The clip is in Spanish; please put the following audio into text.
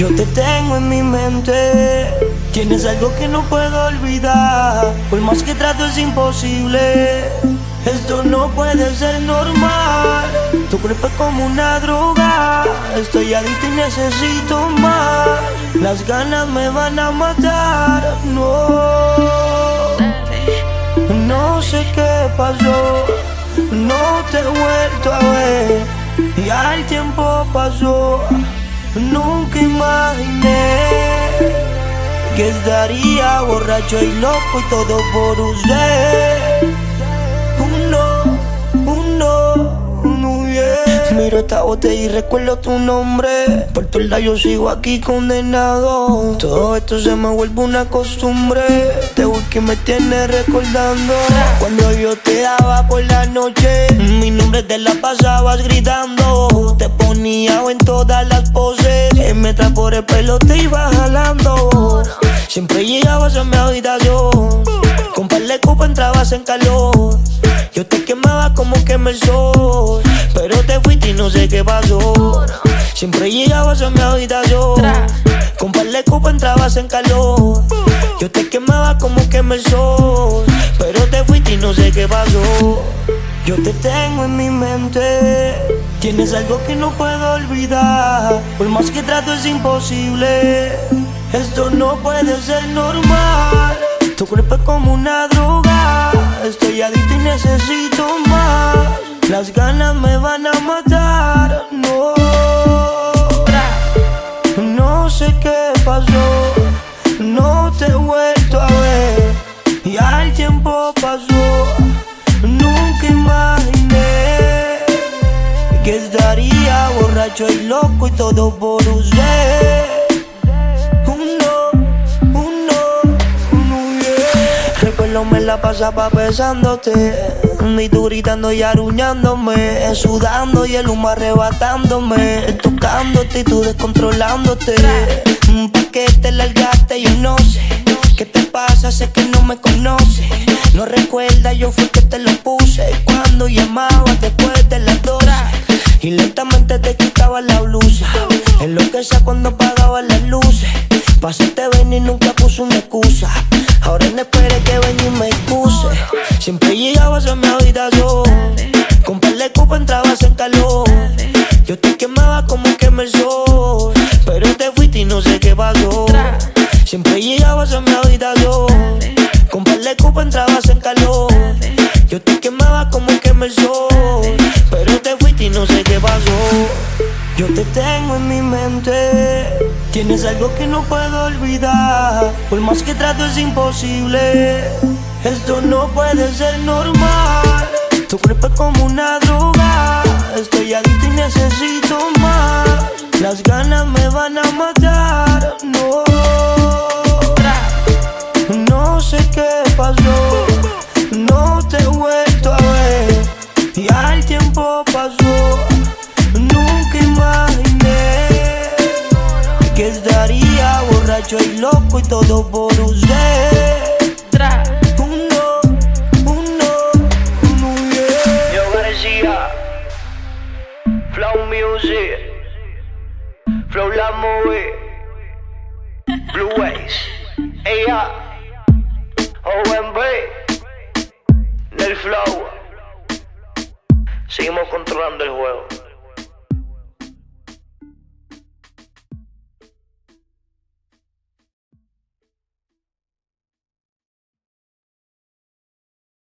Yo te tengo en mi mente. Tienes algo que no puedo olvidar. Por más que trato es imposible. Esto no puede ser normal. Tu cuerpo es como una droga. Estoy adicto y necesito más. Las ganas me van a matar. No. No sé qué pasó. No te he vuelto a ver. Ya el tiempo pasó. Nunca imaginé que estaría borracho y loco y todo por usted. Uno, uno, uno, yeah. Miro esta botella y recuerdo tu nombre. Por tu lado yo sigo aquí condenado. Todo esto se me vuelve una costumbre. Te que me tienes recordando. Cuando yo te daba por la noche, mi nombre te la pasabas gritando. Te ponía en todas las me por el pelo, te iba jalando. Siempre llegabas a mi habitación. Con par copa entrabas en calor. Yo te quemaba como quema el sol. Pero te fuiste y no sé qué pasó. Siempre llegabas a mi habitación. Con par copa entrabas en calor. Yo te quemaba como quema el sol. Pero te fuiste y no sé qué pasó. Yo te tengo en mi mente. Tienes algo que no puedo olvidar. Por más que trato es imposible. Esto no puede ser normal. Tu cuerpo es como una droga. Estoy adicto y necesito más. Las ganas me van a borracho y loco y todo por usted. Uno, uno, uno, yeah. Recuerdo me la pasaba besándote. Y tú gritando y aruñándome. Sudando y el humo arrebatándome. Tocándote y tú descontrolándote. Pa' que te largaste, yo no sé. ¿Qué te pasa? Sé que no me conoces. No recuerda, yo fui que te lo puse. Cuando llamaba después de las 12. Y lentamente te quitaba la blusa. En lo que sea cuando apagaba las luces. Pasaste ven y nunca puso una excusa. Ahora no espere que venga y me excuse. Siempre llegabas a mi habitación. Con par copa entrabas en calor. Yo te quemaba como quema el sol. Pero te fuiste y no sé qué pasó. Siempre llegabas a mi habitación. Con par copa entrabas en calor. Yo te quemaba como quema el sol. No sé qué pasó. Yo te tengo en mi mente. Tienes algo que no puedo olvidar. Por más que trato es imposible. Esto no puede ser normal. Tu cuerpo es como una droga. Loco y todo por usted. Uno, uno, uno, yeah. Yo García, Flow Music, Flow La Movie, Blue Ways, ella, OMB, del Flow. Seguimos controlando el juego.